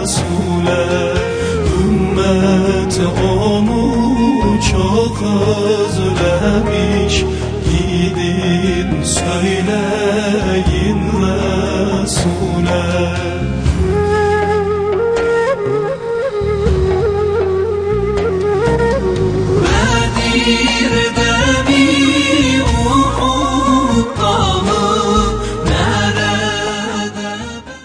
Resul'e Ümmet onu çok özlemiş. Gidin söyleyin Resul'e. Bedir'de bir